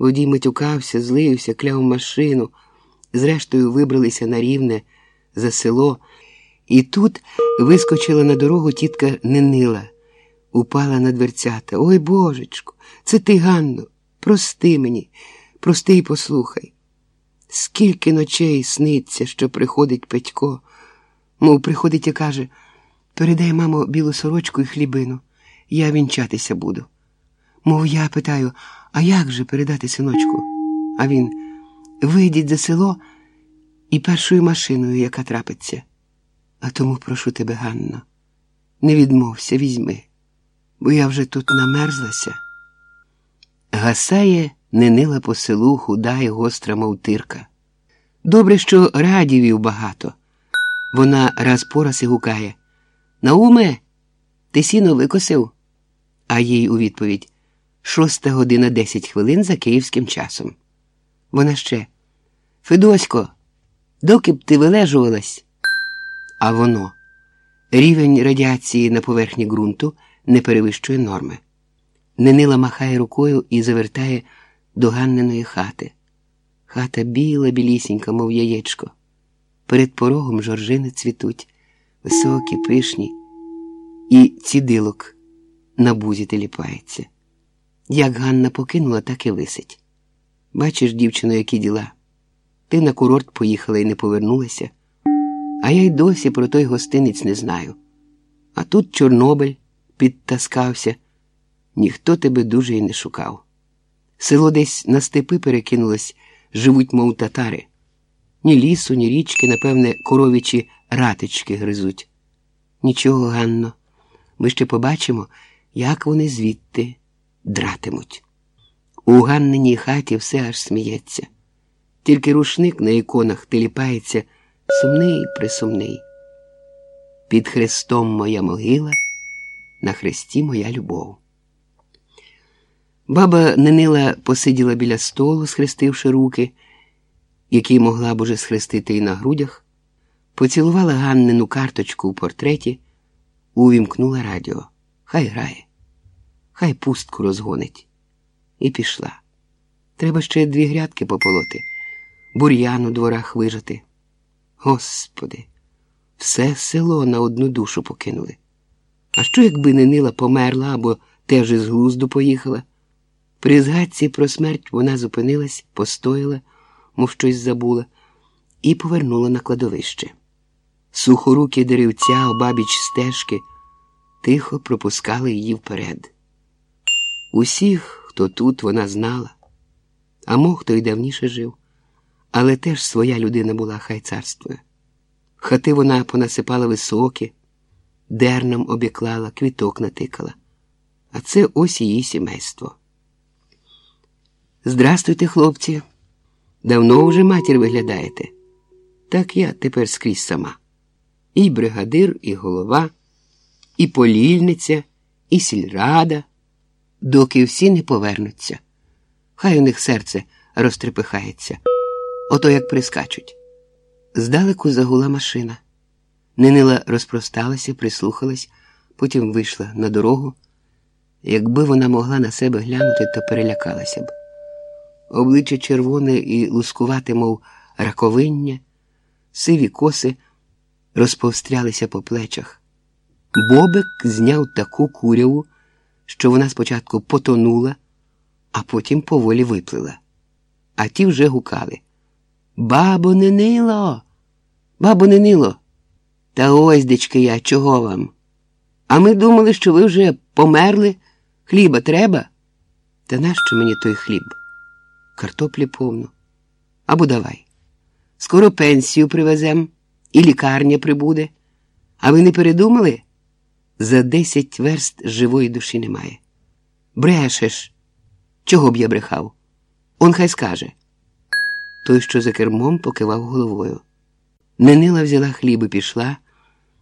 Водій матюкався, злився, кляв машину. Зрештою, вибралися на рівне за село, і тут вискочила на дорогу тітка Ненила, упала на дверцята. Ой, божечку, це ти, Ганно, прости мені, прости і послухай. Скільки ночей сниться, що приходить Петько, мов приходить і каже, передай, мамо, білу сорочку і хлібину, я вінчатися буду. Мов я питаю, а як же передати синочку? А він вийдіть за село і першою машиною, яка трапиться. А тому прошу тебе, Ганно, не відмовся, візьми, бо я вже тут намерзлася. Гасає ненила по селу худа й гостра мовтирка. Добре, що радівів багато. Вона раз по раз і гукає Науме, ти сіно викосив? А їй у відповідь шоста година десять хвилин за київським часом. Вона ще Федосько, доки б ти вилежувалась? А воно рівень радіації на поверхні ґрунту не перевищує норми. Ненила махає рукою і завертає до Ганниної хати. Хата біла, білісінька, мов яєчко. Перед порогом жоржини цвітуть, високі, пишні, і цідилок на бузі теліпається. Як Ганна покинула, так і висить. Бачиш, дівчино, які діла. Ти на курорт поїхала і не повернулася, а я й досі про той гостинець не знаю. А тут Чорнобиль підтаскався, ніхто тебе дуже й не шукав. Село десь на степи перекинулось, живуть, мов татари. Ні лісу, ні річки, напевне, коровічі ратички гризуть. Нічого, Ганно, ми ще побачимо, як вони звідти дратимуть. У Ганниній хаті все аж сміється. Тільки рушник на іконах теліпається сумний присумний. Під хрестом моя могила, на хресті моя любов. Баба Ненила посиділа біля столу, схрестивши руки, які могла б уже схрестити і на грудях, поцілувала Ганнину карточку у портреті, увімкнула радіо. Хай грає, хай пустку розгонить. І пішла. Треба ще дві грядки пополоти, бур'ян у дворах вижати. Господи, все село на одну душу покинули. А що, якби Ненила померла або теж із глузду поїхала? При згадці про смерть вона зупинилась, постояла, мов щось забула, і повернула на кладовище. Сухорукі деревця обабіч стежки тихо пропускали її вперед. Усіх, хто тут, вона знала, а мог хто й давніше жив, але теж своя людина була, хай царствує. Хати вона понасипала високі, дерном обіклала, квіток натикала. А це ось її сімейство. Здрастуйте, хлопці. Давно вже матір виглядаєте. Так я тепер скрізь сама. І бригадир, і голова, і полільниця, і сільрада, доки всі не повернуться. Хай у них серце розтрепихається, ото як прискачуть. Здалеку загула машина. Нинила розпросталася, прислухалась, потім вийшла на дорогу. Якби вона могла на себе глянути, то перелякалася б. Обличчя червоне і лускувате, мов раковиння, сиві коси розповстрялися по плечах. Бобик зняв таку куряву, що вона спочатку потонула, а потім поволі виплила. А ті вже гукали. Бабо Нинило, бабо Нинило, та ось, дечки я, чого вам? А ми думали, що ви вже померли, хліба треба? Та нащо мені той хліб? Картоплі повно. Або давай. Скоро пенсію привезем, і лікарня прибуде. А ви не передумали? За десять верст живої душі немає. Брешеш. Чого б я брехав? Он хай скаже. Той, що за кермом, покивав головою. Ненила взяла хліб і пішла,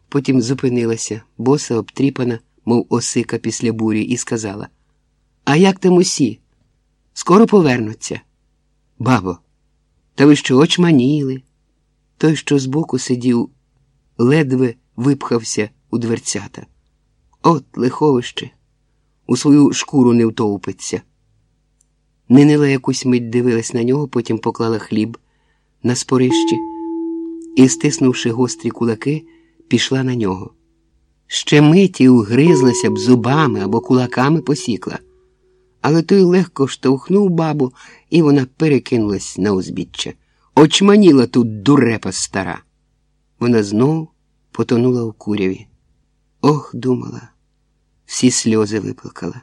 потім зупинилася, боса обтріпана, мов осика після бурі, і сказала: А як там усі? Скоро повернуться. Бабо, та ви що очманіли? Той, що збоку сидів, ледве випхався у дверцята. От лиховище, у свою шкуру не втовпиться. Нинила якусь мить дивилась на нього, потім поклала хліб на спорищі і, стиснувши гострі кулаки, пішла на нього. Ще миті угризлася б зубами або кулаками посікла, але той легко штовхнув бабу, і вона перекинулась на узбіччя. Очманіла тут дурепа стара. Вона знов потонула у куряві. Ох, думала, всі сльози виплакала,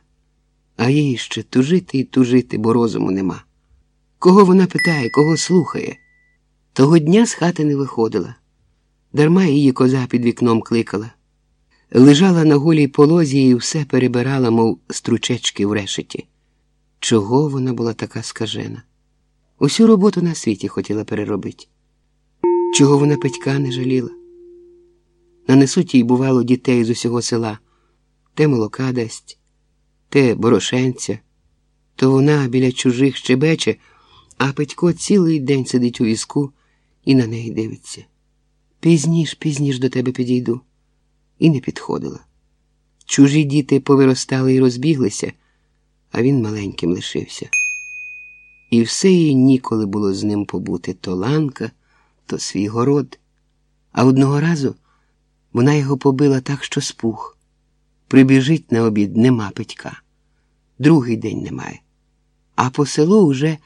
а їй ще тужити і тужити, бо розуму нема. Кого вона питає, кого слухає? Того дня з хати не виходила. Дарма її коза під вікном кликала. Лежала на голій полозі і все перебирала, мов стручечки в решеті. Чого вона була така скажена? Усю роботу на світі хотіла переробити. Чого вона Петька не жаліла? Нанесуть їй, бувало, дітей з усього села, те молока дасть, те борошенця, то вона біля чужих щебече, а Петько цілий день сидить у візку і на неї дивиться. Пізніш, пізніш до тебе підійду. І не підходила. Чужі діти повиростали і розбіглися, а він маленьким лишився. І все їй ніколи було з ним побути то ланка, то свій город. А одного разу вона його побила так, що спух. Прибіжить на обід нема Петька. Другий день немає. А по селу вже